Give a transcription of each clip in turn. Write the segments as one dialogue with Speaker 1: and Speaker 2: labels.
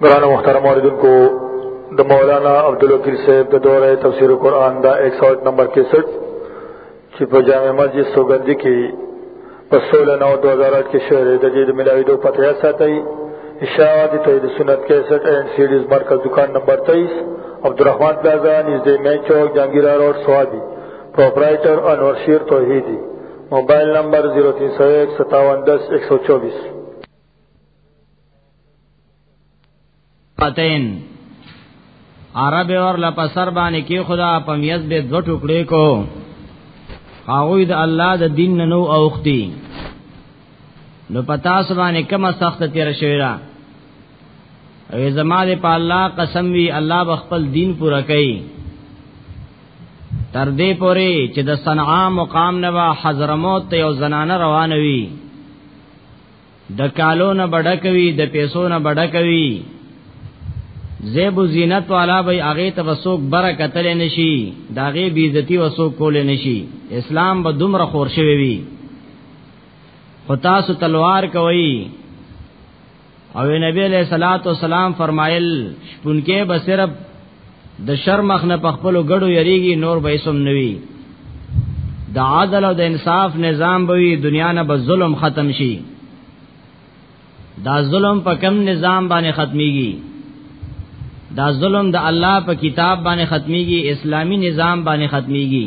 Speaker 1: گران مختار موردن کو دا مولانا عبدالوکیل صاحب دا دور تفسیر قرآن دا ایک سو ایک نمبر کے سٹ چی پا جامع مسجد سوگندی کی پا سولہ نو دوزار آٹھ کے شعر جدید ملاوی دو پتہ ایسا تئی اشاعت توحید سنت 61 اینڈ سیریز مرکز دکان نمبر 23 عبدالرحمن پلازا نزد مین چوک جہانگیرہ روڈ سوابی پروپرائٹر انور شیر توحیدی موبایل نمبر 03015710124
Speaker 2: اتین عرب اور لپسر باندې کې خدا پمیز به دو ټوکړې کو هغه د الله د دین نو اوختی نو پتا سبانه کما سخت تیر شوی را او زما دې په الله قسم وی الله بخپل دین پورا کوي تر دې پوري چې د صنعا مقام نه وا حضرموت ته یو زنانه روانه وي د کالو نه بډکوي د پیسو نه بډکوي زیب و زینت والا بی آغی تا وسوک برا قتل نشی داغی بیزتی وسوک کول نشی اسلام با دمر خورشوی بی خطاس تلوار کوئی او نبی علیہ الصلات والسلام فرمایل شپونکې به صرف د شر مخ نه په خپل غړو یریږي نور به اسم نوي د عادل او د انصاف نظام به وي دنیا نه به ظلم ختم شي دا ظلم په کم نظام باندې ختميږي دا ظلم د الله په کتاب باندې ختميږي اسلامی نظام باندې ختميږي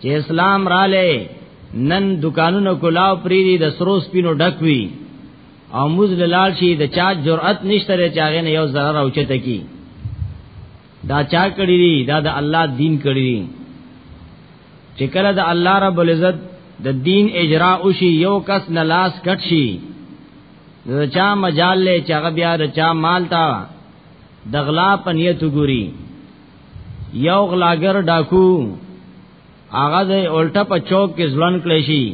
Speaker 2: چې اسلام رااله نن دکانونو کولاو پری دي د سرو سپینو ډکوي او موز لال شي د چا جرأت نشته چې هغه نه یو ضرر او چته کی دا چا کړی دي دا د الله دین کړی دي چې کله د الله رب العزت د دین اجرا او شي یو کس نه لاس کټ شي د چا مجال له چا بیا د چا مال تا د غلا پنیت ګوري یو غلاګر ډاکو هغه د الټه په چوک کې ځلن کړی شي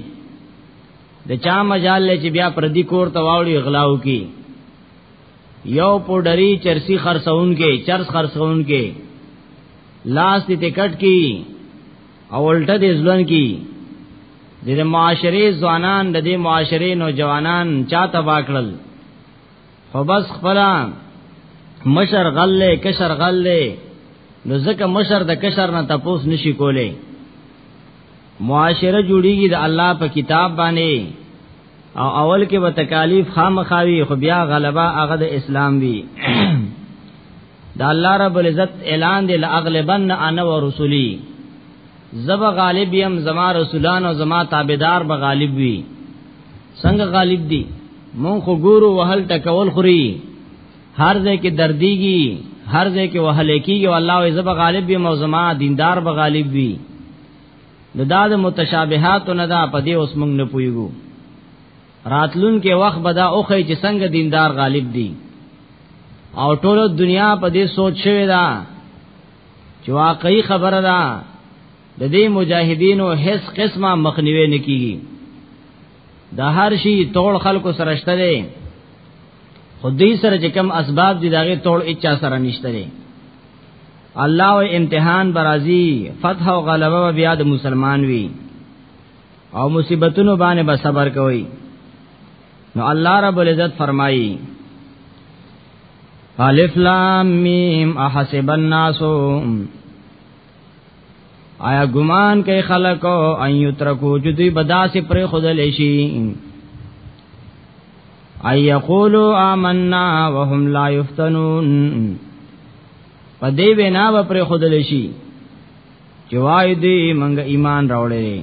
Speaker 2: د چا مجال لې چې بیا پردي کور ته واوړي غلاو کی یو پودری چرسی خرڅون کې چرس خرڅون کې لاس دې ټکټ کی او الټه دې ځلن کی د معاشري ځوانان د دې معاشري نوجوانان چا تبا کړل او بس خپل مشر غلې کشر غلې نو ځکه مشر د کشر نه تپوس نشي کولای معاشره جوړیږي د الله په کتاب باندې او اول کې به تکالیف خامخاوي خو بیا غلبا هغه د اسلام وی د الله رب العزت اعلان دی لاغلبن انا ورسلی زب غالب یم زما رسولان او زما تابعدار به غالب وی څنګه غالب دي مونږ خو ګورو وهل ټکول خوري هر ځای کې درديږي هر ځای کې وهل کېږي او الله یې زب غالب وي موزما دیندار به غالب وي نو دا د متشابهات نه دا په دې اوس مونږ نه پويګو راتلون کې وخت بدا اوخه چې څنګه دیندار غالب دي او ټول دنیا په دې سوچ شوی دا چې واقعي خبره ده د دې مجاهدینو هیڅ قسمه مخنیوي نه کیږي د هر شي تول خلکو سره شته دي خو دې سره چې کم اسباب دي داغه تول اچا سره نشته دي الله او امتحان برازي فتح او غلبه بیا د مسلمان وي او مصیبتونو باندې به صبر کوي نو الله رب العزت فرمایي الف لام میم احسب الناس آیا ګمان کوي خلق او ان یترکو چې دوی بداسې پر خودل شي ای یقولو آمنا وهم لا یفتنون په دې وینا به پر خودل شي چې وای دې مونږ ایمان راوړې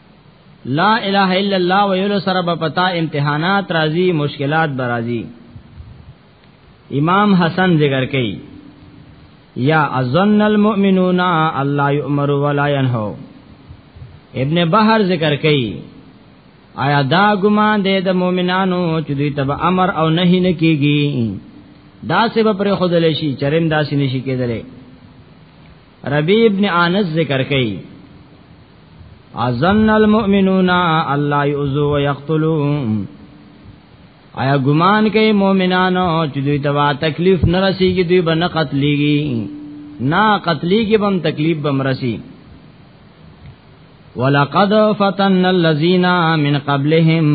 Speaker 2: لا اله الا الله ویلو سره به پتا امتحانات راځي مشکلات به راځي امام حسن ذکر کوي یا اظن المؤمنون الله یؤمر ولا ينهو ابن بحر ذکر کوي آیا دا ګمان دی د مؤمنانو چې دوی تب امر او نهی نه کیږي دا سبب پر خود لشي چرم داسې نشي کېدلی ربی ابن انس ذکر کئ ازن المؤمنون الله یؤذو ويقتلوا آیا ګمان کوي مؤمنانو چې دوی ته تکلیف نه رسیږي دوی به نه قتلېږي نه قتلېږي بم تکلیف بم رسی ولقد فتن الذين من قبلهم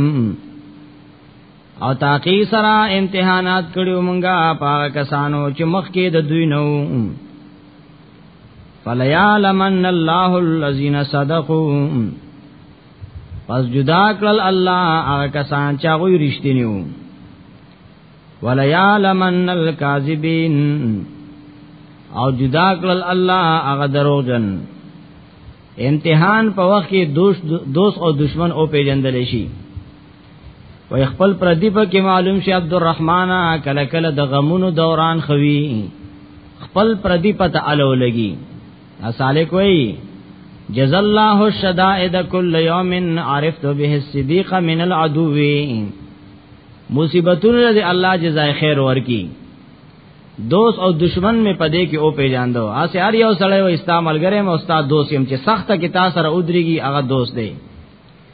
Speaker 2: او تاقی سره امتحانات کړیو مونږه پاک کسانو چې مخ کې د دوی نو فلیعلمن الله الذین صدقوا پس جدا کړل الله هغه کسان چې هغه رښتینی وو ولیعلمن الکاذبین او جدا کړل الله هغه دروغجن امتحان په وخت کې دوست دوست او دشمن او پیجندل شي وای خپل پردی په کې معلوم شي عبدالرحمن کله کله د غمونو دوران خوي خپل پردی پته الو لګي اصاله کوي جزا الله الشدائد كل يوم عرفت به الصديق من العدو مصیبتونه دې الله جزای خیر ورکی دوست او دشمن می پدې کې او پیجاندو اسه هر یو سړی و استعمال ګره مې استاد دوست يم چې سخته کې تاسو سره ودرېږي هغه دوست دی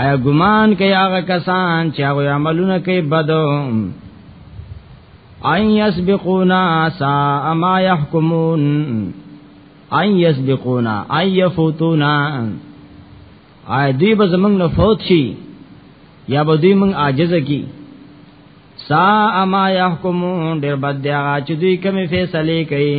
Speaker 2: آیا ګمان کوي هغه کسان چې هغه عملونه کوي بدو ان یسبقونا سا ما يحكمون ان یسبقونا ان يفوتونا آیا دوی به زمنګ نه فوت شي یا به دوی موږ عاجز کی سا اما يحكمون ډېر بد دی هغه چې دوی کومې فیصله کوي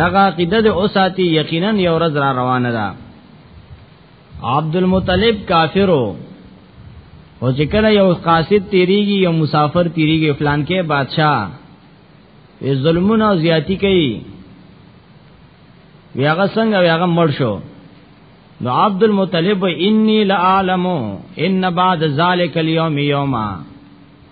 Speaker 2: دغه عقیده د اوساتی یقینا یو ورځ را روانه ده عبد المطلب کافرو او چې کله یو قاصد تیریږي یو مسافر تیریږي فلان کې بادشاہ وی ظلمونه او زیاتی کوي وی هغه څنګه وی هغه مړ شو نو عبد المطلب انی لعالم ان بعد ذلک اليوم یوما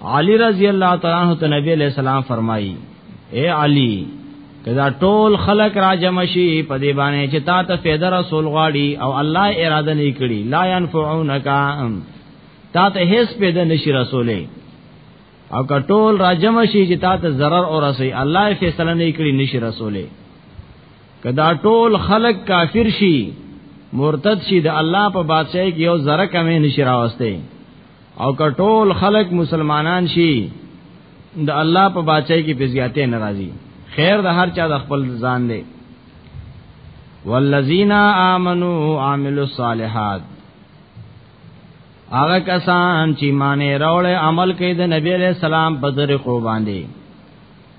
Speaker 2: علی رضی الله تعالی عنہ ته نبی علیہ السلام فرمایي اے علی کدا ټول خلق را جمع شي په دې باندې چې تا ته فیض رسول غاړي او الله اراده نه کړي لا ينفعونک تا ته هیڅ پیدا نشي رسوله او کټول را جمع شي چې تا ته zarar او رسي الله فیصله نه کړي نشي رسوله کدا ټول خلق کافر شي مرتد شي د الله په بادشاہي کې یو ذره کمې نشي راوسته او کټول خلق مسلمانان شي د الله په بچای کې په زیاتې ناراضي خیر د هر چا د خپل ځان دی والذین آمنو عاملوا الصالحات هغه کسان چې معنی راوړې عمل کوي د نبی له سلام په طریقو باندې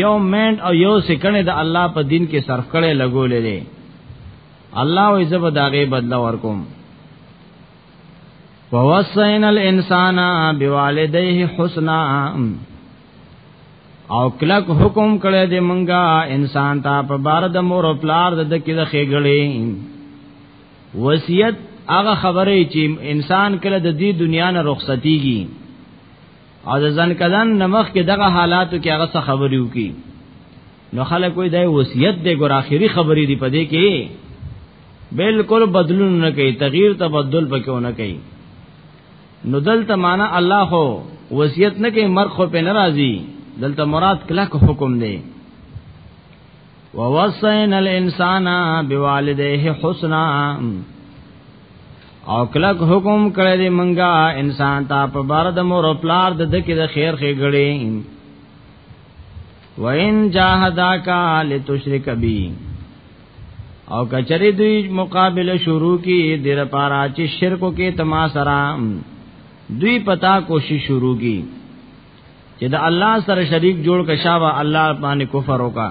Speaker 2: یو منټ او یو سکند د الله په دین کې صرف کړي لګولې دي الله وې زب داغه بدل ورکوم ووصینا الانسان بوالديه حسنا او کلک حکم کړی دی منګه انسان ته په بار د مور او پلار د دکې د خېګړې وصیت هغه خبرې چې انسان کله د دې دنیا نه رخصتيږي او د ځن کدن نمخ کې دغه حالاتو کې هغه څه خبرې وکي نو خلک وای دا وصیت دی ګور اخیری خبرې دی پدې کې بالکل بدلون نه کوي تغییر تبدل پکې نه کوي نو دلته معنا الله هو وصیت نه کوي مرخ په ناراضي دلته مراد کلک حکم دی ووصینا الانسان بوالديه حسنا او کلک حکم کړی دی منګه انسان ته په بار د مور او پلار د دکې د خیر خې غړي وَإِن جَاهَدَاكَ لِتُشْرِكَ بِي او کچری دوی مقابله شروع کی دیر پارا چې شرکو کې تما سره دوی پتا کوشش شروع کی چې د الله سره شریک جوړ کښاوه الله باندې کفر وکړه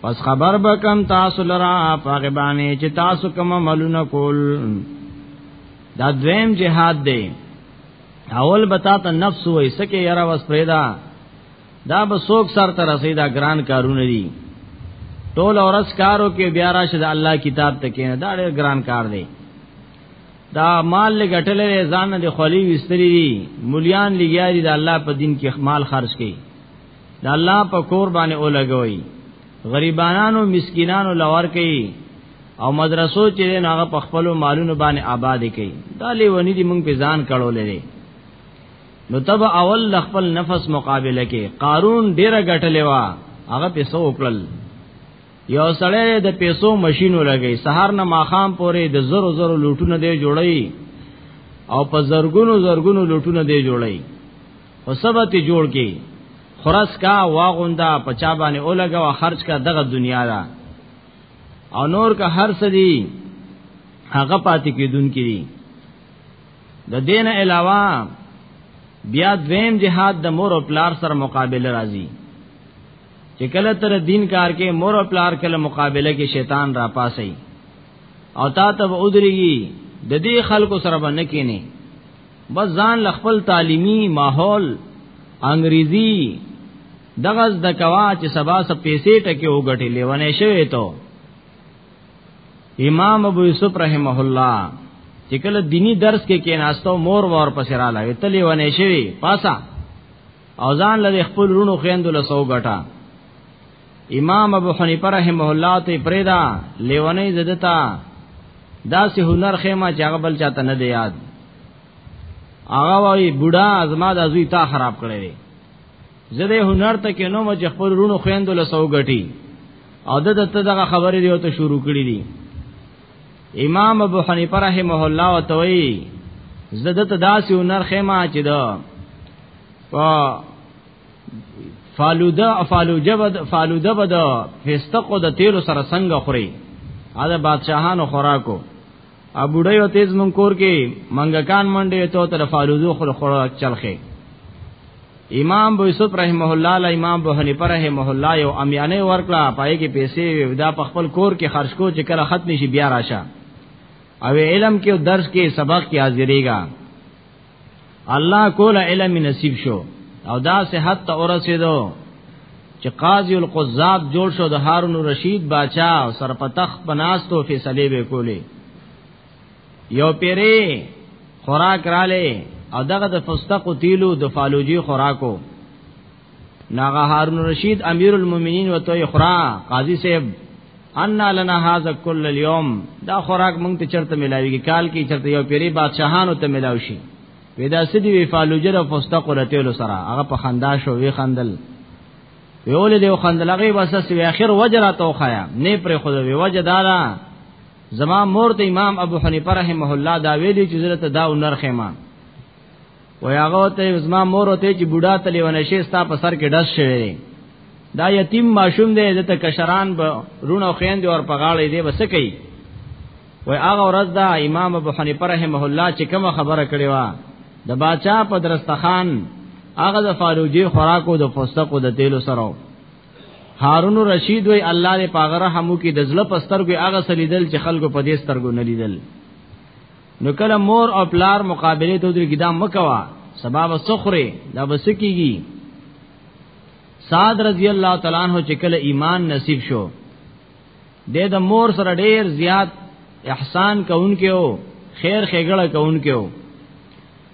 Speaker 2: پس خبر بکم تاسو لرا پاغه باندې چې تاسو کوم عملونه کول دا دویم جهاد دی اول بتا ته نفس وای سکه یرا وس پیدا دا به سوک سر ته رسیدا ګران کارونه دي ټول اورس کارو کې بیا راشه د الله کتاب ته کینه دا ډېر ګران کار دی دا مال لګټلې ځان د خلی وستری دي مليان لګیاري د الله په دین کې مال خرج کړي د الله په کور باندې اولګوي غریبانو مسکینانو لور کوي او مدرسو چې نه هغه په خپل مالونو باندې آباد کوي دا لیونی دي مونږ په ځان کړو لري نو تب اول خپل نفس مقابله کې قارون ډیره غټلې وا هغه پیسو وکړل یو سړی د پیسو ماشینو لګی سهار نه ماخام پورې د زرو زرو لوټونه دی جوړی او په زرګونو زرګونو لوټونه دی جوړی او سبت جوړ کی خرس کا واغوندا پچا باندې اولګه او خرج کا دغه دنیا دا او نور کا هر سدي هغه پاتې کیدون کی د دین علاوه بیا دویم جهاد د مور او پلار سره مقابله راځي چې کله تر دین کار کې مور او پلار کله مقابله کې شیطان را پاسي او تا ته ودرېږي د دې خلکو سره باندې کېنی بس ځان لخپل تعلیمی ماحول انګریزی دغه د کوا چې سبا سپ پیسې ټکه وګټي لیونه شوی ته امام ابو یوسف رحمه الله چې کله دینی درس کې کېناستو مور ور پسې را لوي تلې ونه شوی پاسا او ځان لږ خپل رونو خويندو له سو غټا امام ابو حنیفه رحمه الله ته پرېدا لیونی زدتا دا سه هنر خېما چې هغه بل چاته نه دی یاد هغه وای بوډا ازما د ازوی تا خراب کړی دی زده هنر ته کې نو مجه خپل رونو خويندو له سو غټي او د دته دغه خبرې دی ته شروع کړې دي امام ابو حنیفه رحمه الله او توي زده ته داسې هنر خېما چې دا فالوده فالوجه بد فالوده بد فستقو د تیلو سره څنګه خوري دا بادشاہانو خوراکو ا بډای او تیز مون کور کې منګکان منډه ته تر فالوزو خل خورا چلخه امام ابو یوسف رحمه الله له امام ابو حنیفه رحمه الله یو امیانه ورکړه پای کې پیسې ودا په خپل کور کې خرج کو چې کله ختم شي بیا راشه او علم کې درس کې سبق کې حاضرېږي الله کول علم نصیب شو او دا صحت ته ورسېدو چې قاضي القذاب جوړ شو د هارون رشید باچا او سرپتخ بناستو فیصله به کولې یو پیری خوراک رااله او دغه د فستق تیلو د فالوجي خوراکو ناغه هارون رشید امیر المؤمنین وته یخرا قاضی صاحب ان لنا هذا كل اليوم دا خوراک مونږ ته چرته ملاویږي کال کې چرته یو پیری بادشاہانو ته ملاو شي ودا سدی وی فالوجر فستق رتل سرا هغه په خندا شو وی خندل ویول دی خندل هغه وسس وی اخر وجرا توخیا نه پر خود وی وجدارا زما مور ته امام ابو حنیفه رحمه الله دا ویلی چې زړه ته دا نرخه ما وای هغه ته زما مور ته چې بوډا تلې ونه شي ستا په سر کې ډس شوی دا یتیم ماشوم دی د کشران به رونو خويند او په غاړې دی بس کوي وای هغه ورځ دا امام ابو حنیفه رحمه الله چې کوم خبره کړې و د باچا په درستخان هغه د فاروجي خوراکو د فستقو د تیلو سره هارون رشید وای الله دې پاغره همو کې د زړه پستر کوي هغه سلیدل چې خلکو په دې سترګو نه لیدل نو کله مور او پلار مقابله ته درې کیدا مکوا سبب سخره دا بس کیږي سعد رضی الله تعالی عنہ چې کله ایمان نصیب شو د د مور سره ډیر زیات احسان کوونکې او خیر خېګړه کوونکې او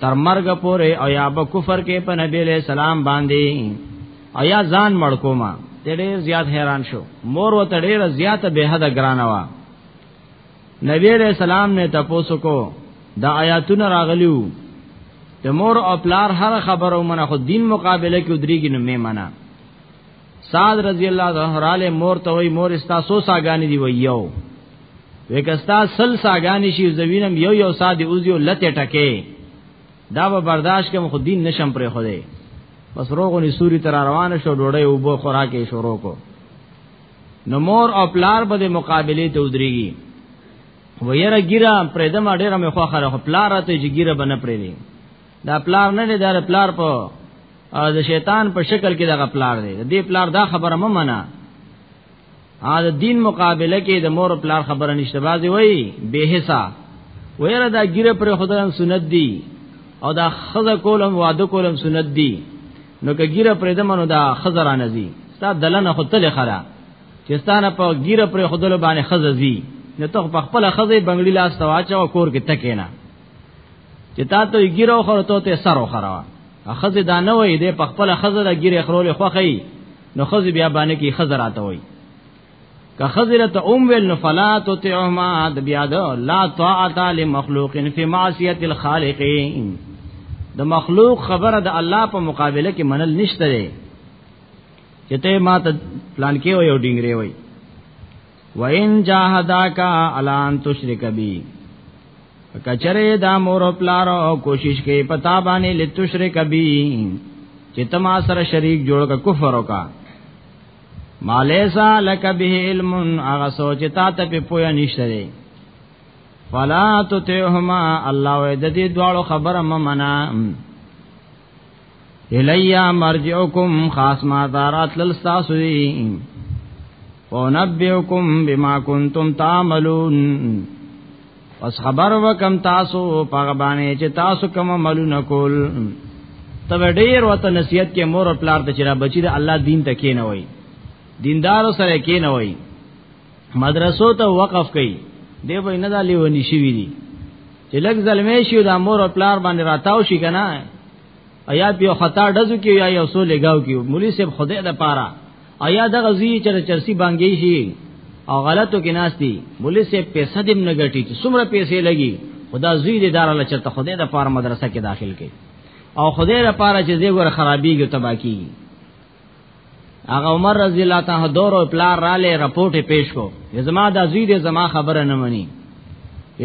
Speaker 2: تر مرګ پورې او یا به کفر کې په نبی له سلام باندې او یا ځان مړ کوما ته ډیر زیات حیران شو مور و ته ډیر زیات به حد ګران وا نبی له سلام نه تاسو کو دا آیاتونه راغلیو د مور او پلار هر خبرو منه خو دین مقابله کې ودریږي نو می منه سعد رضی الله عنه رااله مور ته وای مور استا سو ساګانی دی وای یو وکستا سل ساګانی شي زوینم یو یو ساده اوزیو لته ټکه دا به برداشت کوم خو دین نشم پرې خو دی بس روغونی سوري تر روان شو ډوړې او بو خوراکې شروع کو نو مور او پلار به د مقابله ته ودرېږي ویره ګیره پرې دما ډېر مې خو خره خو پلار ته چې ګیره بنه پرې دا پلار نه دی دا پلار په د شیطان په شکل کې دغه پلار دی دې پلار دا خبره مې منه ا د دین مقابله کې د مور پلار خبره نشته بازي وای به حسا ویره دا ګیره پر خدای سنت دی او دا خزه کولم واده کولم سنت دی نو که ګیره پر دمنو دا خزران زی ستا دلنه خو تل خره چې ستانه په ګیره پر خدای باندې خزه زی نو ته په خپل خزه بنگړی لاس تواچا او کور کې تکینا چې تا ته ګیرو خور ته ته سر وخره اخذ دا نه وای دې په خپل خزه د ګیره خرول خوخی نو خذ بیا باندې کې خزر راته وای که خزر ته اوم ویل نو فلا تطعما د بیا د لا طاعت لمخلوق فی معصیت الخالق د مخلوق خبره د الله په مقابله کې منل نشته چې ته ما ته پلان کې وای او ډینګری وای وَإِن جَاهَدَاكَ عَلَى أَن تُشْرِكَ بِي کچره دا مور او پلار او کوشش کوي پتا باندې لتشرک بی چې تما سره شریک جوړ کا کفر وکا مالیسا لک به علم هغه سوچ تا ته په پویا نشته دی فلا تطعهما الله دې دواړو خبره ممنا الیا مرجعکم خاص ما دارات لستاسوی فنبئکم بما کنتم تعملون پس خبر وکم تاسو پاغه باندې چې تاسو کوم عملونه کول تب ډیر وته نصیحت کې مور او پلار ته چې را بچی د الله دین ته کې نه وای دیندارو سره کې نه وای مدرسو ته وقف کړي دی به نه دا لیونی شي وی دي چې لګ زلمی شي د مور او پلار باندې راتاو شي کنه ایا په خطا دزو کې یا یو سو لګاو کې مولوی صاحب خدای د پاره ایا د غزي چر چرسی بانګي شي او غلطو کې ناشتي مولوی صاحب پیسې دم نه غټي چې څومره پیسې لګي خدا زوی دې دار الله چرته خدای د پاره مدرسه کې داخل کې او خدای د پاره چې زیګور خرابيږي تباکی هغه عمر رضی الله تعالی دور او پلار را لې رپورټ پیش کو زما د زوی دې زما خبره نه مني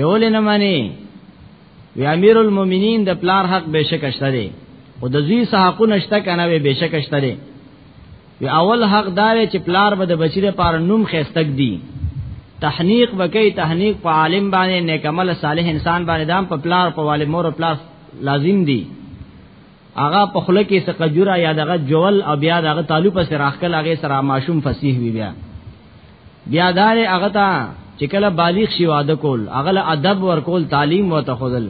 Speaker 2: یول نه مني وی امیر المؤمنین د پلار حق بشکشته دی او د زوی صحاقو نشته کنه وی بشکشته دی وی اول حق دار چې پلار به د بچی لپاره نوم خستګ دی تحنیق وکي تحنیق په عالم باندې نیکمل صالح انسان باندې دام په پلار په والد مور او پلار لازم دی هغه په خله کې سقجورا یا دغه جول او بیا دغه طالب سره راخل هغه سره ماشوم فصیح وی بیا بیا دار هغه ته چې کله بالغ شي واده کول هغه ادب ورکول تعلیم ورته خودل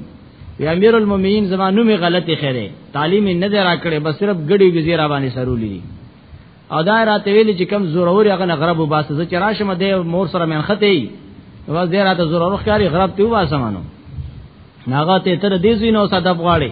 Speaker 2: وی امیر المؤمنین زمانو می غلطی خیره تعلیم نه دی راکړې بس صرف ګډي وزیر باندې سرولې او دا راته ویل چې کم زورور هغه نه غرب وباسه زه چې راشم د مور سره من خته و زه راته زورور ښکاری غرب ته وباسمانو ناغه ته تر دې زینو صدب غواړي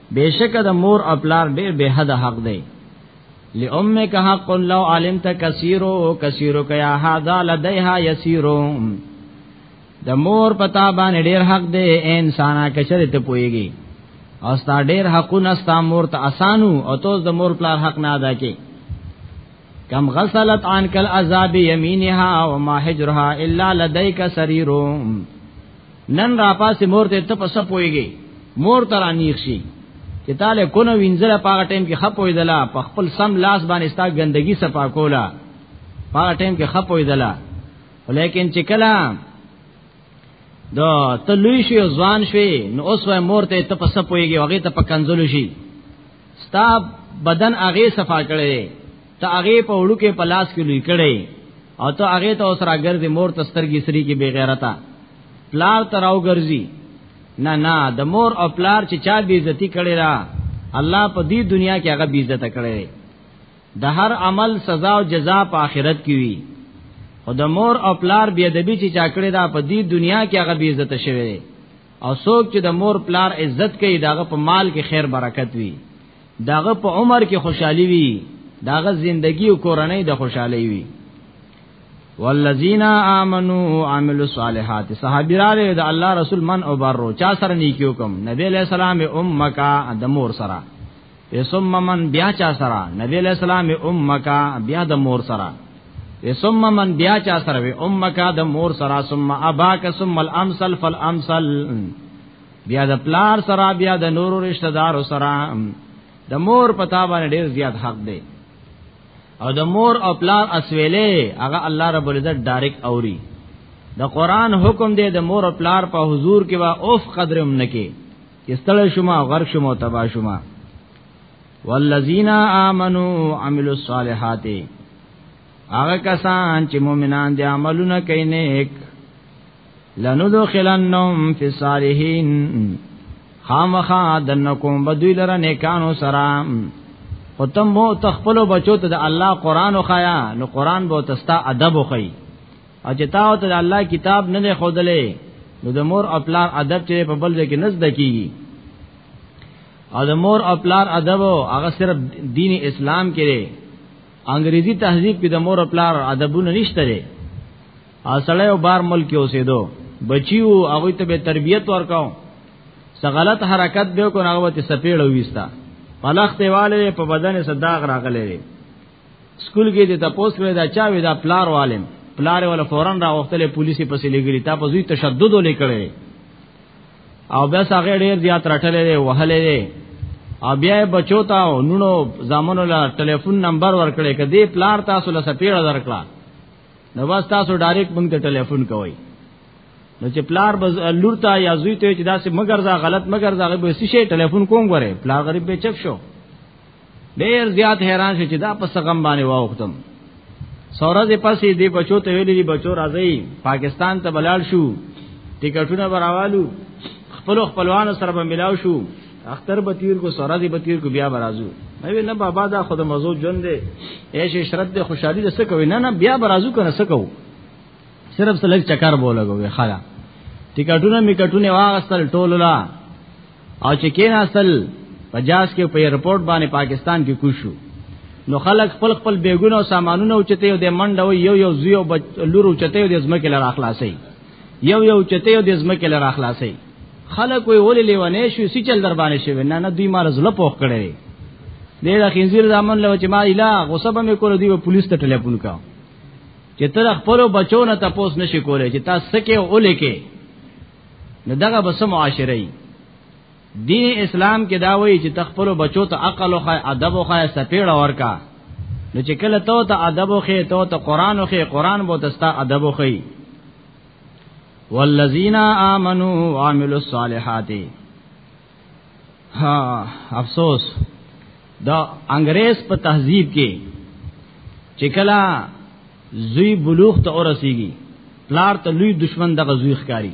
Speaker 2: بیشک د مور او پلار ډیر به حد حق دی لامک حق لو علمت کثیرو کثیرو کیا هذا لدیها یسیرو د مور پتا باندې ډیر حق دی انسانا کچره ته پويږي او ستا ډیر حقونه ستا مور ته اسانو او توس د مور پلار حق نه ادا کی کم غسلت عن کل عذاب یمینها وما حجرها الا لدیک سریرو نن را پاسې مور ته ته پس پويږي مور تر انیخ شي چې تاله کونه وینځله پاغه ټیم کې خپوي دلا په خپل سم لاس باندې ستا ګندګي صفا کولا پاغه ټیم کې خپوي دلا ولیکن چې کله دا تلوي شي ځوان شي نو اوس وای مور ته ته پس پويږي هغه ته په کنزل شي ستا بدن هغه صفا کړي ته هغه په وړو کې پلاس کې لوی کړي او ته هغه ته اوسرا ګرځي مور تسترګي سری کې بغیرتا پلار تراو ګرځي نه نه د مور او پلار چې چا بی عزتی کړي را الله په دې دنیا کې هغه بی عزت کړي د هر عمل سزا او جزا په آخرت کې وي خو د مور او پلار بی ادبی چې چا کړي دا په دې دنیا کې هغه بی عزت شوی او څوک چې د مور پلار عزت کوي داغه په مال کې خیر برکت وي داغه په عمر کې خوشحالي وي داغه زندگی او کورنۍ د خوشحالي وي والذین آمنو عملوا الصالحات صحابی را د الله رسول من او برو چا سره نیکیو کوم نبی علیہ السلام امک د مور سره ثم من بیا چا سره نبی علیہ السلام امک بیا د مور سره ثم من بیا چا سره امک د مور سره ثم اباک ثم الامثل فالامثل بیا د پلار سره بیا د نورو رشتہ دارو سره د مور پتا باندې ډیر زیات حق دی او د مور او پلار اسویلې هغه الله رب العزت ډایرک اوري د قران حکم دی د مور او پلار په حضور کې وا اوف قدر هم نکي چې ستړی شوم او غرق شوم او تبا شوم والذین آمنو عملوا الصالحات هغه کسان چې مؤمنان دي عملونه کوي نیک لندخلنهم فی الصالحین خامخا دنکم بدوی لره نیکانو سره او تم مو تخپلو بچو ته د الله قران او خیا نو قران به تستا ادب او خی او چې تاسو ته الله کتاب نه دی خودلې نو د مور او پلار ادب چې په بل ځای کې نزد کیږي او د مور او پلار ادب هغه صرف دین اسلام کې دی انګریزي تهذیب کې د مور او پلار ادبونه نشته دی اصله او بار ملک اوسېدو بچیو هغه ته به تربیت ورکاو څه غلط حرکت به کو هغه ته سپېړو وستا پلخت والے په بدن سره داغ راغلې سکول کې د تپوس کړی دا چا وی دا پلار والم پلار ولا فورن را وختلې پولیس پسې لګري تا په زوی تشدد ولیکړي او بیا هغه ډیر زیات راټلې وهلې او بیا بچو تا نونو زامنو لا ټلیفون نمبر ورکړي کدی پلار تاسو له سپیړه درکړه نو بس تاسو ډایرکټ مونږ ته ټلیفون کوئ نو چې پلار بز لور ته یا زوی ته چې داسې مگر ځا غلط مگر ځا به څه شي ټلیفون کوم غره پلار غریب به چپ شو ډیر زیات حیران شي چې دا په سغم باندې واوختم سورز پسې دی بچو ته ویلي بچو راځي پاکستان ته بلال شو ټیکټونه براوالو خپل خپلوان سره به ملاو شو اختر به تیر کو سره دی به تیر کو بیا برازو نو نه بابا دا خود مزو جون دی ایش عشرت دی خوشحالی د سکوي نه نه بیا برازو کنه سکو صرف سلګ چکر بولګو خلا ټیکټونه میکټونه واغستل ټولولا او چې کیناستل پجاس کې په ایرپورټ باندې پاکستان کې کوشو نو خلک خپل خپل بیگونه او سامانونه اوچته یو د منډه او یو یو زیو لور اوچته یو د زمکه لار اخلاصي یو یو چته یو د زمکه لار اخلاصي خلک وی ولې لیوانې شو سی چل در باندې شوی نه نه دوی مال زله پوخ کړي دې دا خنزیر زامن له چې ما اله غصب مې کول دی پولیس ته ټلیفون کا چې تر خپل بچو نه تاسو نشي کولای چې تاسو سکه اولې کې نه دغه بس معاشره ای دین اسلام کې دا وایي چې تخپل بچو ته عقل او ادب او خای سپېړه ورکا نو چې کله ته ته ادب او خې ته ته قران او خې قران بو تستا ادب او خې والذین آمنو وعملوا الصالحات ها افسوس دا انګريز په تهذیب کې چې کلا زوی بلوغ ته ورسیږي پلار ته لوی دشمن دغه زوی ښکاری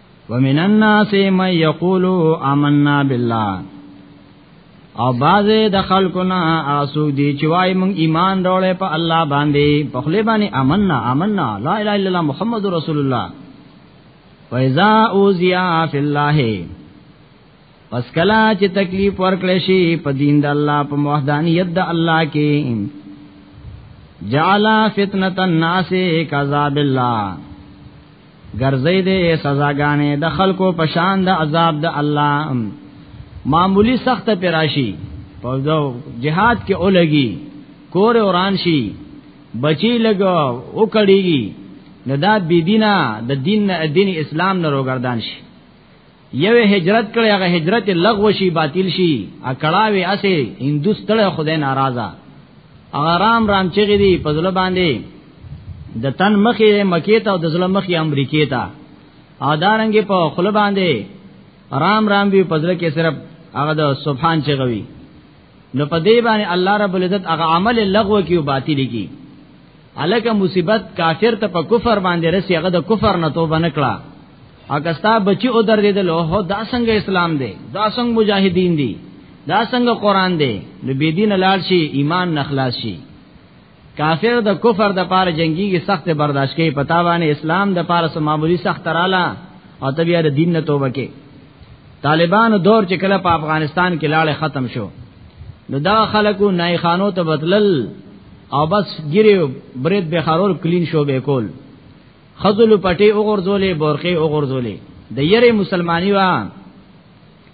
Speaker 2: ومن الناس من يقول آمنا بالله او بازه د خلقنا اسو دی چې وای مونږ ایمان راولې په الله باندې په خلی باندې امننا امننا لا اله الا الله محمد رسول الله فاذا اوذیا فی الله پس کلا چې تکلیف ورکړې شي په دین د الله په موحدانیت د الله کې جعل فتنه الناس کذاب الله ګرځي دې سزاګانې د خلکو په شان د عذاب د الله معمولی سخت پراشي په جهاد کې اولګي کور اوران شي بچی لګ او کړيږي نو دا بی دینا د دین دین اسلام نه روګردان شي یو هجرت کړي هغه هجرت لغو شي باطل شي اکړاوي اسه هندوستړه خدای ناراضه هغه رام رام چغي دي په ځل باندې د تن مخې مکې ته او د ظلم مخې امریکې ته او دارنګې په خله باندې رام رام به پزړه کې صرف هغه د سبحان چغوي نو په دې باندې الله رب العزت هغه عمل لغو کی او باطل کی الکه مصیبت کافر ته په کفر باندې رسی هغه د کفر نه توبه نکړه اګستا بچی او در دې له هو دا څنګه اسلام دی دا څنګه مجاهدین دی دا څنګه قران دی نو بی دین لاړ شي ایمان نخلاص شي کافر د کفر د پاره جنگيږي سخت برداشت کوي پتا باندې اسلام د پاره سم معمولی سخت رااله او ته بیا د دین نه توبه کې طالبانو دور چې کله په افغانستان کې لاړې ختم شو نو دا خلکو نای خانو ته بدلل او بس ګری برید به خرور کلین شو به کول خذل پټي وګرځولې بورخي وګرځولې د یری مسلمانی وا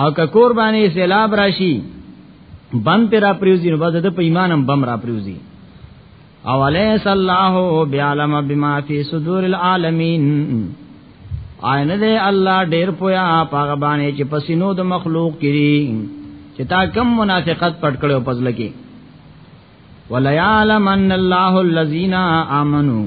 Speaker 2: او که کور باندې سیلاب راشي بم پر را پریوزی نو بس د په ایمانم بم را پریوزی او الیس الله بعلم بما فی صدور العالمین آینه دې الله ډیر پویا پاغه باندې چې پسینو د مخلوق کړي چې تا کم منافقت پټ کړو پزل کې وليعلمن الله الذين آمنوا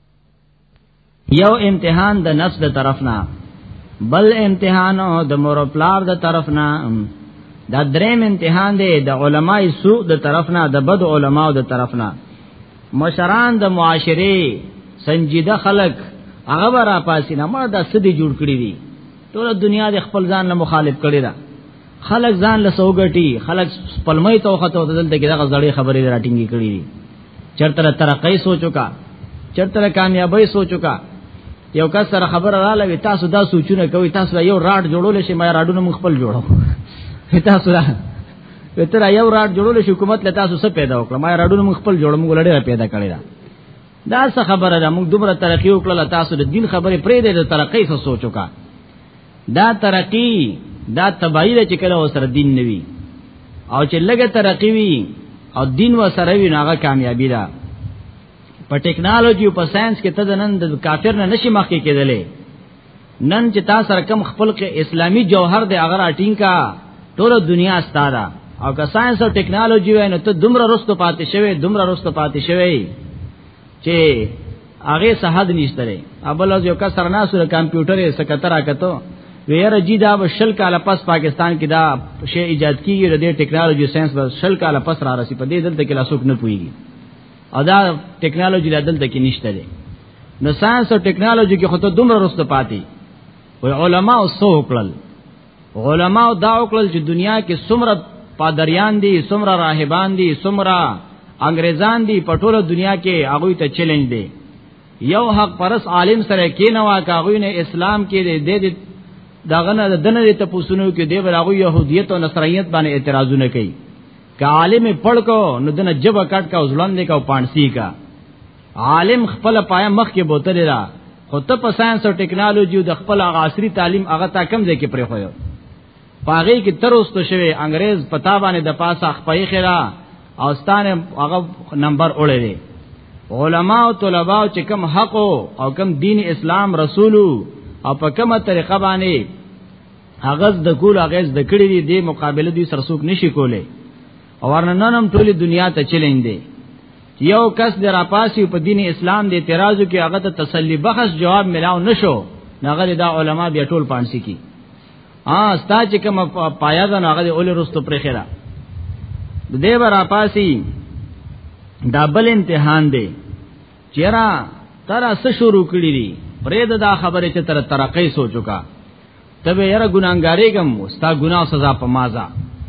Speaker 2: یو امتحان د نفس د طرف نه بل امتحان د مور او پلار د طرف نه دا دریم امتحان دی د علماي سوء د طرف نه د بد علماو د طرف نه مشران د معاشره سنجیده خلق هغه برا پاسینه ما د سدي جوړ کړی دي ټول دنیا د خپل ځان له مخالف کړی ده خلک ځان له سوګټي خلک پلمې ته وخته دلته کې دغه ځړې خبرې راټینګې کړې دي چرته ترقې سوچو کا چرته کامیابی سوچو کا یو کس سره خبر را لوي تاسو دا سوچونه کوي تاسو یو راډ جوړول شي ما راډونه مخ خپل جوړو تاسو را وتر یو راډ جوړول شي حکومت له تاسو څه پیدا وکړه ما راډونه مخ خپل جوړم ګلړې پیدا کړی دا دا څه خبره ده موږ دومره ترقی وکړه تاسو د دین خبره پرې ده د ترقی څه سوچو کا دا ترقی دا تبعی ده چې کله وسره دین نوي او چې لګه ترقی وي او دین وسره وي ناغه کامیابی ده په ټکنالوژي او په ساينس کې ته نن د کافر نه نشي مخکې کېدلې نن چې تاسو سره کم خپل کې اسلامي جوهر د اگر اټینګ کا ټول دنیا ستاره او که ساينس او ټکنالوژي وای نو ته دومره رستو پاتې شوی دومره رستو پاتې شوی چې هغه صحت نشته لري ابل از یو کسر نه سره کمپیوټر یې سکتره کتو ویره جی دا شل کال پس پاکستان کې دا شی ایجاد کیږي د ټیکنالوژي ساينس بس شل کال پس را رسی په دې دلته کې لاسوک نه پويږي ادا ټیکنالوژي لا دلته کې نشته لري نو ساينس او ټیکنالوژي کې خو ته دومره رسته پاتې وي علما او سو کړل علما دا وکړل چې دنیا کې څومره پادریان دي څومره راهبان دي څومره انګريزان دي په ټوله دنیا کې هغه ته چیلنج دی یو حق پرس عالم سره کې نه واکاغوی نه اسلام کې دې دې داغه نه دنه ته پوسونو کې دی براغو يهودیت او نصرانیت باندې اعتراضونه کوي که عالم پړ کو نو دنه جب کټ کا ځلند کا پانسی کا عالم خپل پایا مخ کې بوتل را خو ته په ساينس او ټکنالوژي او د خپل عصري تعلیم هغه تا کم ځای کې پرې خویو پاغې کې تر اوسه شوی انګريز پتا باندې د پاسه خپې خلا او ستانه هغه نمبر اولې دي علما او طلبا چې کم حق او کم دین اسلام رسول او په کومه طریقه باندې هغه د کول هغه د کړې دي د مقابله دي سرسوک نشي کوله او ورننه نن ټولې دنیا ته چیلنج دي یو کس د راپاسی په دین اسلام د اعتراضو کې هغه ته تسلی بخش جواب ملاو نشو هغه دا علما بیا ټول پانسی کی ا ستا چې کوم پایا ده هغه د اول رستو پرې خره د دې بر راپاسی دا بل امتحان دی چیرې تر اس شروع کړی دی پرې دا خبره چې تر ترقې سوچو کا ته به یره ګناګارې ګم ستا ګنا سزا په مازه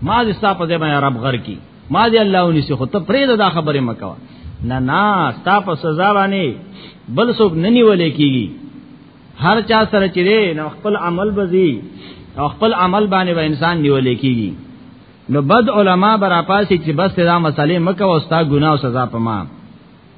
Speaker 2: ما دې ستا په دې باندې رب غر کی ما دې الله ونی سي خو ته پرې دا خبره مکو نه نه ستا په سزا باندې بل څوک نه نیولې کیږي هر چا سره چې نه خپل عمل بزي او خپل عمل باندې به انسان نیولې کیږي نو بد علما برا پاسي چې بس دا مسلې مکه او ستا ګناه او سزا په ما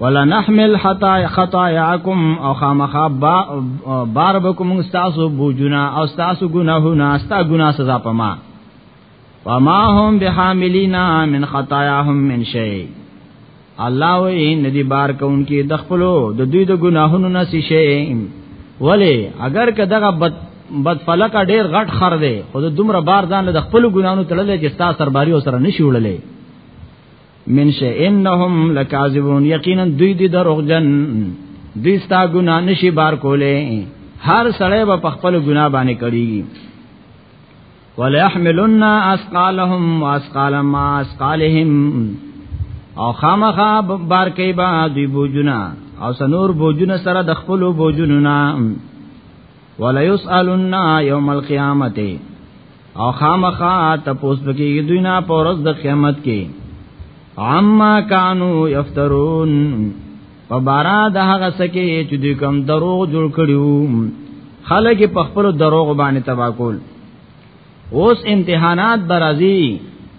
Speaker 2: ولا نحمل حتا خطاياكم او خامخا بار بكم استاسو بوجنا او استاسو گناهنا استا گناه سزا پما وما هم بحاملینا من خطاياهم من شيء الله وی ندی بار کون کی د خپلو د دوی د گناهونو نه شي ولی اگر که دغه بد بد فلک ډیر غټ خر دی خو دومره بار ځان له خپل ګناونو تړلې چې ستا سرباري او سره نشي وړلې من شئ انهم لکاذبون یقینا دوی دي دروغجن دوی ستا ګنا نشي بار کوله هر سړی به په خپل ګنا باندې کړی وليحملن اسقالهم واسقال ما اسقالهم او خامخا بار کوي با دوی بوجنا او سنور بوجونه سره د خپل بوجونو نه ولا يسالون يوم القيامه او خامخا تپوس بکی دوی نه پورز د قیامت کې عما کانو یفترون په بارا د هغه سکه چې دوی کوم دروغ جوړ کړیو خلک په خپل دروغ باندې تبا کول اوس امتحانات برازي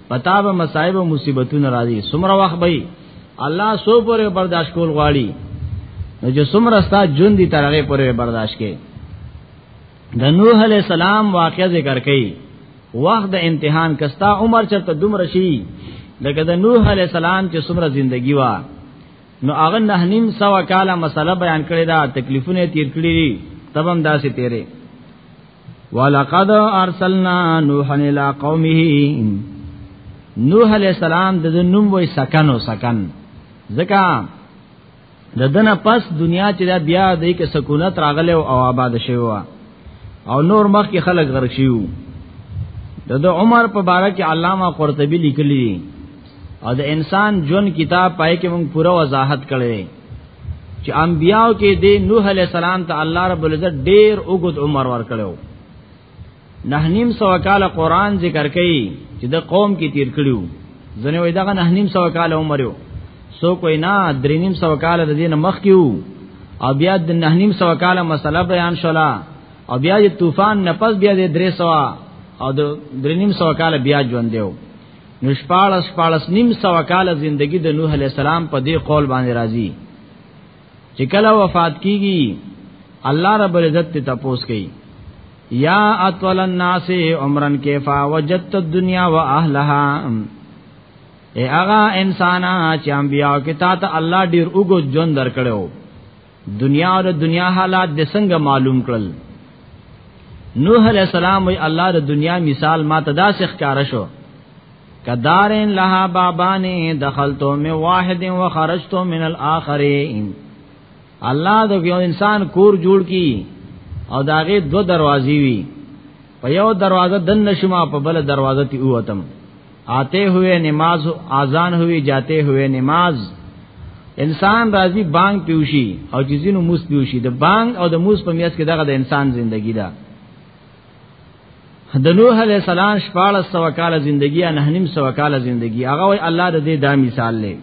Speaker 2: پتا به مصايب او مصیبتونه راځي سمره وخت به الله سو پورې برداشت کول غواړي نو چې سمره ستا جون دي ترغه پورې برداشت کې د نوح علی السلام واقع ذکر کړي وخت د امتحان کستا عمر چرته دومره شي لکه د نوح علی السلام چې سمره زندگی وا نو هغه نه نیم سو کاله مسله بیان کړی دا تکلیفونه تیر کړی تبم داسې تیرې ولقد ارسلنا نوحا الى قومه نوح علیہ السلام د نوم وای سکن او سکن زکا د دنه پس دنیا چې دا بیا د یک سکونت راغله او آباد شوی او نور مخ کې خلک غرق شيو د عمر په باره کې علامه قرطبي لیکلی او د انسان جون کتاب پای کې موږ پوره وضاحت کړی چې انبیاو کې دی نوح علی السلام ته الله رب العزت ډیر اوږد عمر ورکړو نه نیم سو کال قران ذکر کړي چې د قوم کې تیر کړیو ځنه وای دا نه نیم سو کال عمر یو سو کوی نه درې نیم سو کال د دین مخ کیو او بیا د نه نیم سو کال مسله بیان شولا او بیا د طوفان نه پس بیا د درې سو او د درې نیم سو کال بیا ژوند دیو نو شپاړس شپاړس نیم سو کال زندگی د نوح علی السلام په دې قول باندې راځي چې کله وفات کیږي الله رب العزت ته تپوس کوي یا اطول الناس عمرن کیفا وجدت الدنیا واهلها اے هغه انسانا چې انبیا کې تا ته الله ډیر وګو ژوند درکړو دنیا او د دنیا حالات د څنګه معلوم کړل نوح علیہ السلام وی الله د دنیا مثال ما تدا سے ښکارا شو کدارن لها بابان دخلت من واحد وخرجت من الاخرین الله د یو انسان کور جوړ کی او داغه دو دروازې وی په یو دروازه دن نشما په بل دروازه تی اوتم آتے ہوئے نماز آزان ہوئی جاتے ہوئے نماز انسان راضی بانګ پیوشي او جزینو موس پیوشي د بانګ او د موس په میاس کې دغه د انسان زندگی ده د نوح علی السلام 1400 کال زندگی نه نیم سو کال زندگی هغه الله د دې دا مثال لري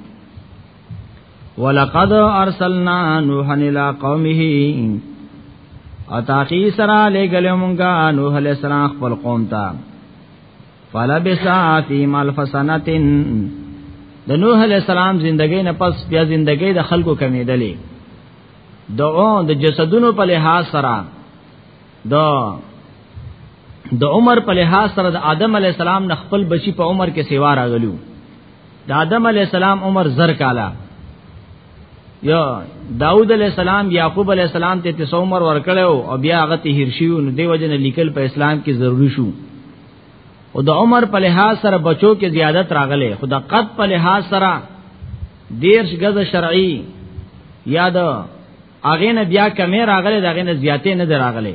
Speaker 2: ولقد ارسلنا نوحا الى قومه اتاقی سرا لے گلے منگا نوح علیہ السلام خپل قوم تا فلبسا فی مالف سنتن د نوح علیہ السلام زندگی نه پس بیا زندگی د خلکو کمیدلې دعو د جسدونو په لحاظ سره دا د عمر په لحاظ سره د آدم علی السلام نه خپل بچی په عمر کې سیوا راغلو د آدم علی السلام عمر زر کاله یا داوود علی السلام یعقوب علی السلام ته تیسو عمر ورکړو او بیا هغه ته هیرشیو نو دیو جن لیکل په اسلام کې ضروری شو او د عمر په لحاظ سره بچو کې زیادت راغله خو د قد په لحاظ سره دیرش غز شرعي یا د هغه نه بیا کمې راغله دغه نه زیاتې نه دراغله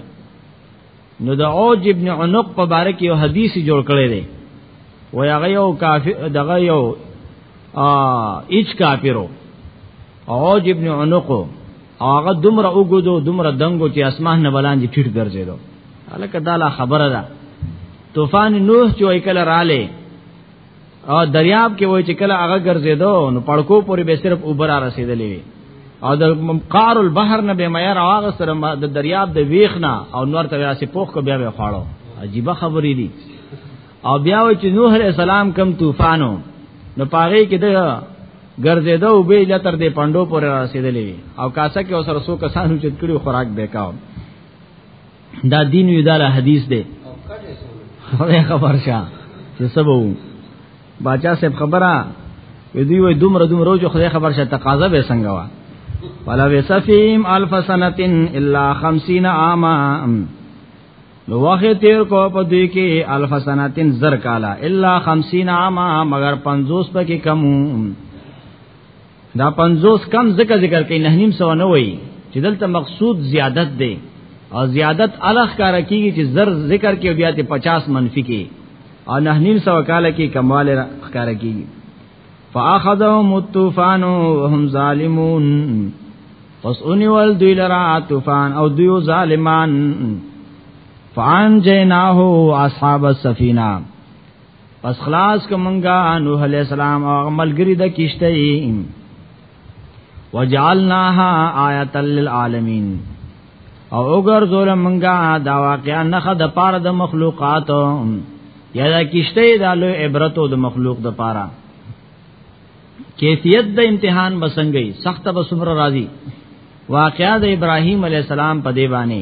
Speaker 2: نو د اوج ابن عنق په باره کې یو حدیث جوړ کړی دی و هغه یو کافر دغه یو ا ایچ کافرو اوج ابن عنق هغه دومره وګدو دومره دنګو چې اسمان نه بلاندې ټیټ ګرځیدو الکه دا لا خبره ده طوفان نوح چې وای کله رااله او دریاب کې وای چې کله هغه ګرځیدو نو پړکو پورې به صرف اوبر را رسیدلې وي او د قار البحر نه به مې راغ سره د دریاب د ویخنا او نور ته راسي پوخ کو بیا به خواړو عجیب خبرې دي او بیا و چې نوح علیہ السلام کم طوفانو نو پاره کې د ګرځیدو او به لتر دې پاندو پورې رسیدلې او کاسه کې اوسره سو کسانو چې کړي خوراک وکاو دا دین یو داله حدیث دی خدای خبر شه چې سبو باچا صاحب خبره وی دوی وای دومره دومره روزو خدای خبر شه تقاضا به څنګه وا ولا وسفیم الف سنتن الا 50 عاما نو واخه تیر کو په دوی کې الف سنتن زر کالا الا 50 عاما مگر 50 پکې کمو دا 50 کم ذکر ذکر کوي نه نیم سو نه وای چې دلته مقصود زیادت دی او زیادت الخ کار کیږي چې زر ذکر کې بیا ته 50 منفي کې او نه نیم سو کال کې کمال کار کیږي فاخذهم الطوفان وهم ظالمون پس اونی ول دوی لرا طوفان او دوی ظالمان فان جناه اصحاب السفینه پس خلاص کومنګا نوح علیہ السلام او ملګری د کشته وجعلناها آیه للعالمین او اوګر زول منګا دا واقعا نخ د پار د مخلوقات یا د کشته د لو عبرت د مخلوق د پاره کیفیت د امتحان بسنګي سخت بسمر راضی واقعا د ابراهیم علی السلام په دی باندې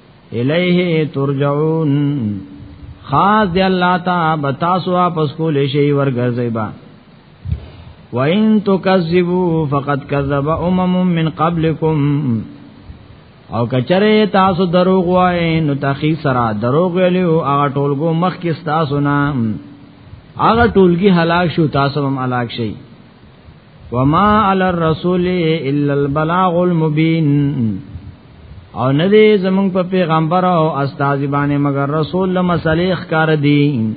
Speaker 2: الیه ترجعون خاص دی الله تا بتاسو واپس کول شي ورګرځي با وان تکذبوا فقد كذب امم من قبلكم او کچره تاسو دروغ وای نو تخی سرا دروغ ویلو هغه ټولګو مخ کې تاسو نه هغه ټولګي هلاک شو تاسو هم هلاک شئ وما علی الرسول الا البلاغ المبین او نه دی زمونږ په پیغمبر او استاد باندې مگر رسول له مسلې ښکار دی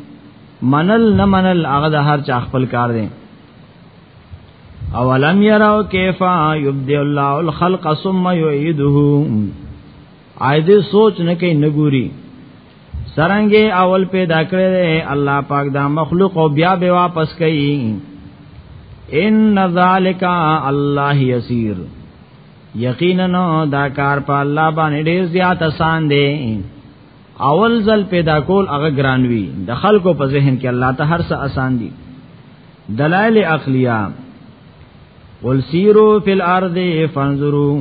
Speaker 2: منل نه منل هغه د هر چا خپل کار دی اولم یراو کیفا یبدی الله الخلق ثم یعیده عائد سوچ نه کوي نګوري سرنګي اول پیدا کړی دی الله پاک دا مخلوق او بیا به واپس کوي ان ذالک الله یسیر یقینا دا کار په الله باندې ډیر زیات آسان دی اول ځل پیدا کول هغه ګرانوي د خلکو په ذهن کې الله ته هر څه آسان دي دلائل عقلیه قل سیرو فی الارض فانظروا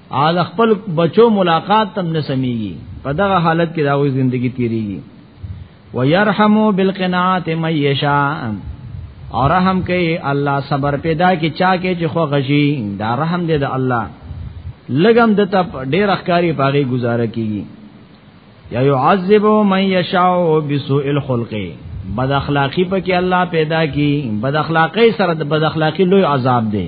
Speaker 2: آل خپل بچو ملاقات تم نه سميږي په دغه حالت کې داوی ژوندۍ تیریږي ويرحمو بالقناعت من يشاء او رحم کوي الله صبر پیدا کی چا کې چې خو غشي دا رحم دې د الله لګم د ته ډېر اخکاری پاغي گزاره کیږي یا يعذب من يشاء بسوء الخلق بد اخلاقی پکې الله پیدا کی بد اخلاقی سره د بد اخلاقی لوی عذاب دی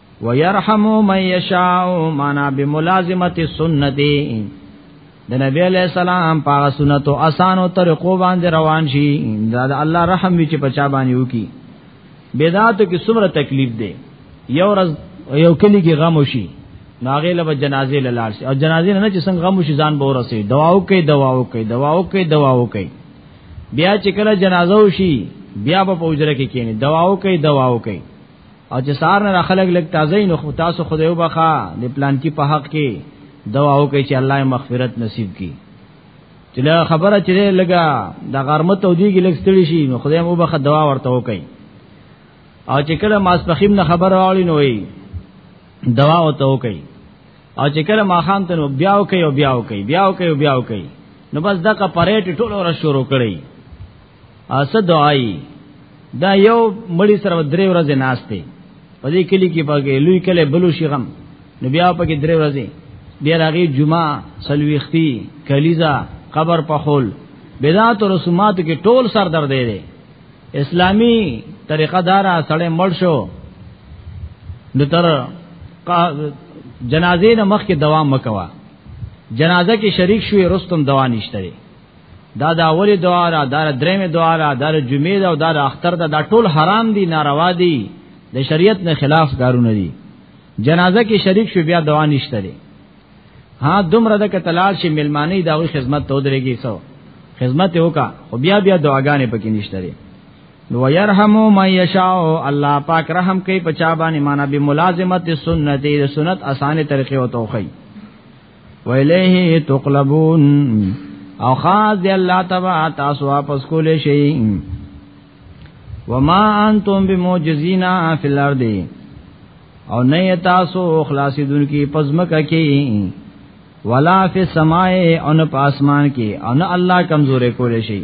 Speaker 2: ويرحم من يشاء معنا بملازمه السنت د نبی علیہ السلام په سنت او اسانو طریقو باندې روان شي دا د الله رحم وی چې پچا باندې وکي بدعت کې څومره تکلیف دی یو ورځ یو کلی کې غم وشي ناغه له جنازې لاله شي او جنازې نه چې څنګه غم وشي ځان به ورسي دواو کوي دواو کوي دواو کوي دواو کوي بیا چې کله جنازه وشي بیا په پوجره کې کینی دواو کوي دواو کوي او چې سار نه خلک لګ تازه نو خو تاسو خدای وبخا د پلان کې په حق کې دعا وکړي چې الله مغفرت نصیب کړي چې له خبره چې لګا د غرمه تودیږي لګ ستړي شي نو خدای مو بخ دوا ورته وکي او چې کله ماسپخیم نه خبر راوړي نو وي دوا ورته وکي او چې کله ماخام ته نو بیا وکي او بیا وکي بیا وکي او بیا وکي نو بس دغه پرېټ ټول ور شروع کړي اسه دعای دا یو مړی سره درې ورځې ناشته په دې کلی کې پاګې لوی کله بلو شي غم نو بیا پکې درې ورځې بیا راغی جمعه سلويختی کلیزا قبر په خول بدعت او رسومات کې ټول سر درد دی اسلامی طریقه دارا سړی مړ شو نو تر جنازې نه مخکې دوام وکوا جنازه کې شریک شوې رستم دوا نشته دا دا اولی دعا را دا دریم دعا را دا جمعې دا او دا اختر دا دا ټول حرام دي ناروا دي د شریعت نه خلاف کارونه دي جنازه کې شریک شو بیا دعا نشته لري ها دومره د کتلال شي ملمانی دا وی خدمت ته درېږي سو خدمت وکا خو بیا بیا دعاګانې پکې نشته لري نو يرحمو من يشاء الله پاک رحم کوي پچا باندې معنا به ملازمت سنت د سنت اسانه طریقې او توخی ویلیه تقلبون او خاص دی الله تبا تاسو واپس کولې شي وما انتم بموجزینا فی الارض او نه تاسو خلاصې دن کی پزمکه کې ولا فی السماء ان پاسمان کې ان الله کمزورې کولې شي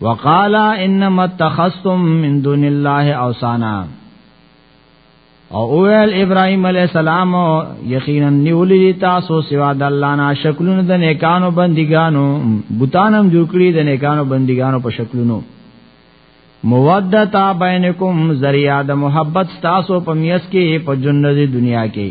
Speaker 2: وقالا انما اتخذتم من دون الله اوثانا او اویل ابراهيم عليه السلام یقینا نیولې تاسو سوا د الله نه شکلونو د نیکانو بندګانو بوتانم جوړ کړی د نیکانو بندګانو په شکلونو مودتا بینکم ذریعہ د محبت تاسو په میس کې په جنت دنیا کې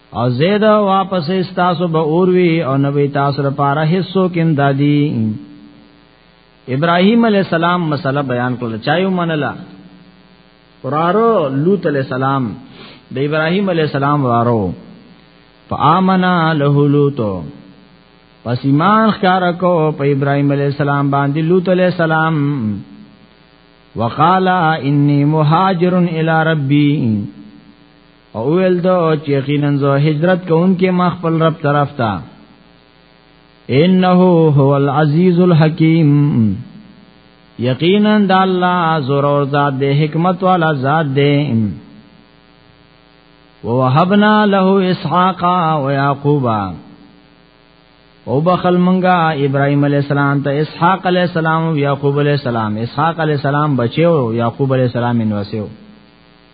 Speaker 2: او زید واپس استاسو به اوروي او نبی تاسو لپاره حصو کې امدادي ابراهيم عليه السلام مسله بیان کړل چایو منلا قرارو لوط عليه السلام د ابراهيم عليه السلام وارو فآمنا له لوط پس ایمان ښکار کو په ابراهيم عليه السلام باندې لوط عليه السلام وقالا انی مهاجر الی ربی او ویل دا چې یقینا زه هجرت کوونکې ما خپل رب طرف ته انه هو العزیز الحکیم یقینا د الله زور او ذات د حکمت والا ذات دی ووهبنا له اسحاق و یاقوب او بخل منګه ابراهيم عليه السلام ته اسحاق عليه السلام او يعقوب عليه السلام اسحاق عليه السلام بچيو يعقوب عليه السلام نوسيو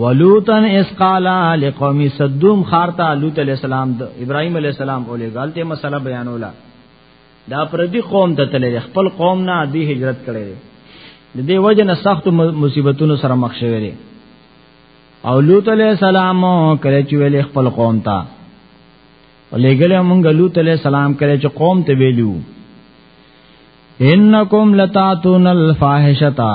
Speaker 2: ولوتن اس قالا لقوم صدوم خارتا لوط علیہ السلام د ابراهیم علیہ السلام اولې غلطه مسله بیانولا دا پردي قوم ته تل خپل قوم نه دی هجرت کړي د دې وجه نه سخت مصیبتونو سره مخ شوی دی او لوط علیہ السلام کله چې ویل خپل قوم ته ولېګل مونږ لوط علیہ السلام کله چې قوم ته ویلو انکم لتاتون الفاحشتا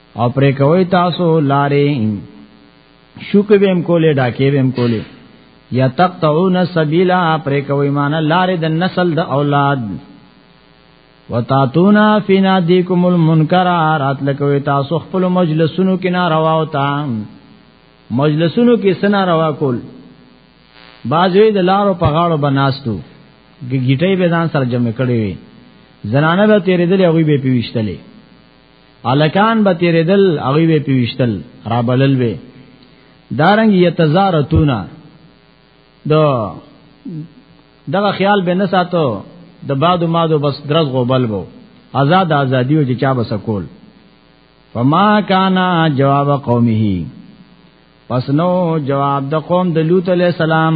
Speaker 2: او پرې کوي تاسو لارې شوک بهم کولې ډاکې بهم کولې یا تقطعون سبیلا پرې کوي مان لارې د نسل د اولاد وتاتونا فی نادیکم المنکر رات لکوي تاسو خپل مجلسونو کې ناروا او تا مجلسونو کې سنا روا کول بازوی د لارو په غاړو بناستو ګیټې به ځان سره جمع کړې وي زنانه به تیرې دلې هغه به پیوښتلې الکان به تیرېدل هغه به پیوشتل را بلل به دارنګ یتزارتونا د دغه خیال به نه ساتو د بادو مادو بس درز غوبل بو آزاد آزادی او چې چا بس کول فما کانا جواب قومه پس نو جواب د قوم د لوط علیہ السلام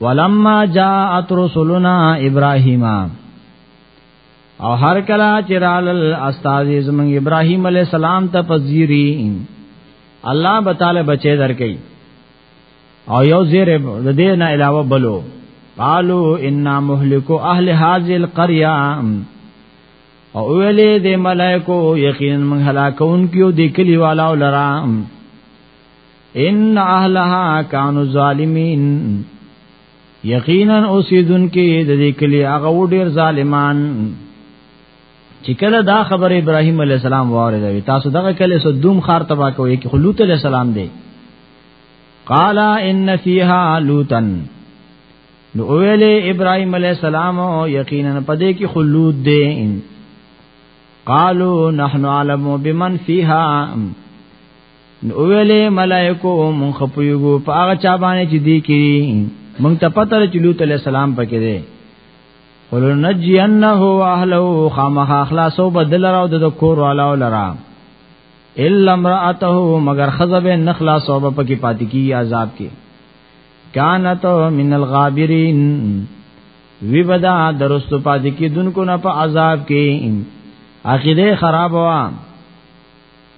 Speaker 2: ولما جاءت رسلنا ابراهیم او هر کلا چرال استاد زمون ابراهیم علی السلام ته پذیری الله بتاله بچی درکې او یو زیر د دې نه علاوه بلو قالو ان مهلکو اهل هذه القريه او ویلې د ملائکو یقینا من هلاکون کیو د کلی والاو لرام ان اهلها كانوا ظالمين یقینا اوسیدون کې د دې کلی هغه ډیر ظالمان چې کله دا خبر ابراهیم علی السلام وارد وي تاسو دغه کله سو دوم خار تبا کوي کې خلوت علی السلام دی قال ان فیها لوتن نو ویل ابراهیم علی السلام یقینا پدې کې خلود دی قالو نحنو علم بمن فیها نو ویلې ملائکو مونږ خپویګو په هغه چا باندې چې دی کړي مونږ ته پته لري چې لوط علی السلام پکې دی ولنجینه واهله خامخ اخلاصو بدل راو د کور والا ولرا الا امراته مگر خزب نخلاص او پکې پاتې کی عذاب کې کانت من الغابرین وی بدا درست پاتې کی دن کو نه په عذاب کې عقیده خراب وا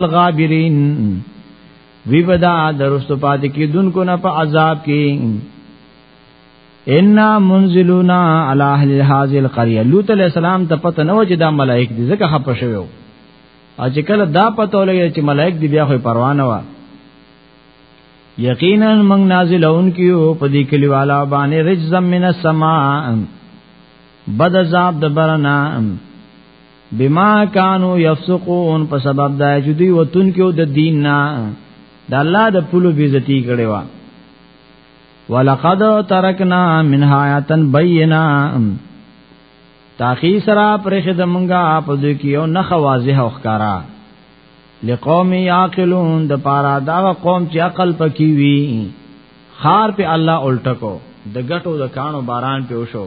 Speaker 2: الغابرین وی بدا درست پات کی دن کو نه په عذاب کی ان منزلونا علی اهل هذه القريه لوط علیہ السلام ته پته نه و چې دا ملائک دي ځکه خپه شوی او چې کله دا پته ولګی چې ملائک دي بیا خو پروا نه و یقینا من نازلون کیو په دې کلی والا باندې رجزم من السما بد عذاب د برنا بما کانو یفسقون په سبب دا چې دوی وتون کې د دین نه د الله د پلو بیزتی کړي وا ولقد ترکنا منها آیاتن بینا تاخی سرا پرخ د منګه په دوی کې یو نخ واضح او ښکارا لقوم یاقلون د پارا دا قوم چې عقل پکې وی خار په الله الټکو د غټو د کانو باران په وشو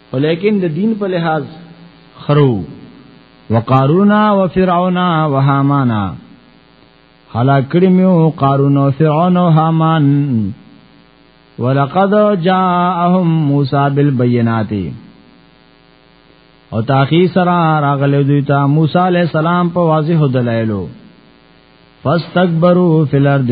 Speaker 2: ولیکن د دین په لحاظ خرو وقارونا وفرعونا وهامانا هلاک کړی میو قارون او فرعون او هامان ولقد جاءهم موسی بالبينات او تاخی سرا راغلی دوی ته موسی علی السلام په واضح دلایلو فاستكبروا فی الارض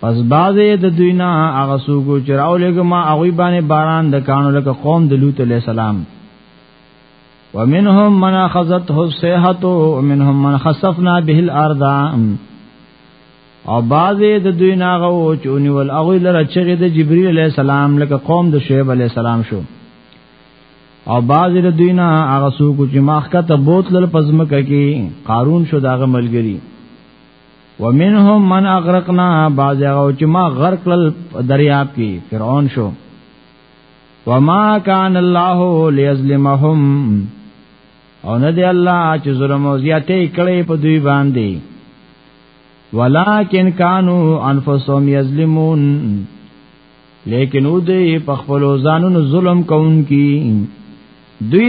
Speaker 2: پس بازه د دوی نه هغه سوګو چې راولېګ ما هغه باندې باران د کانو لکه قوم د لوط علی السلام ومنهم من اخذته الصيحه ومنهم من خسفنا به الارض او بازه د دوی نه هغه او چونی ول هغه لره چې د جبرئیل علی السلام لکه قوم د شعیب علی السلام شو او بازه د دوی نه هغه سوګو چې ماخ کا ته بوتل پزمکه کې قارون شو داغه ملګری ومنهم من اغرقنا بعض هغه چې ما غرق لل دریاب کې فرعون شو وما كان الله ليظلمهم او نه دی الله چې ظلم او زیاتې کړې په دوی باندې ولکن کانو انفسهم یظلمون لیکن او دوی په خپل ځانونو ظلم کوونکی دوی